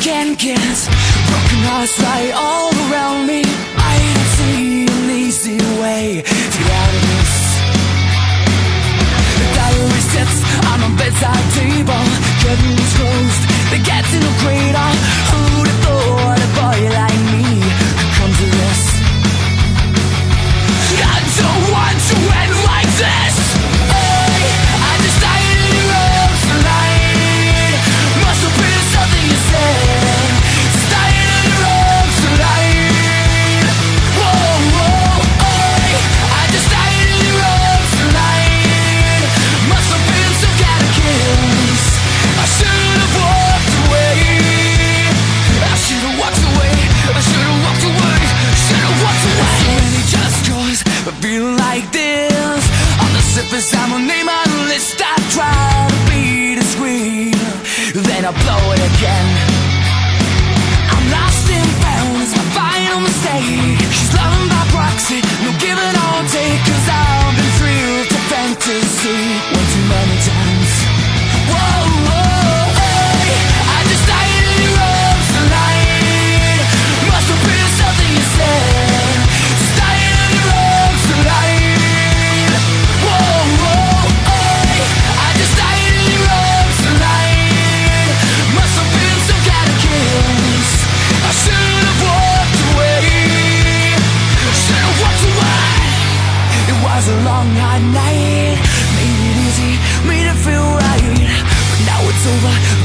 again, kids Broken hearts lie all around me. I don't see an easy way to get out of this. The diary sits on a bedside table. Couldn't like this. On the surface I'm a name on the list. I try to be discreet. Then I blow it again. I'm lost and found, it's my final mistake. She's loving by was a long hard night. Made it easy, made it feel right. But now it's over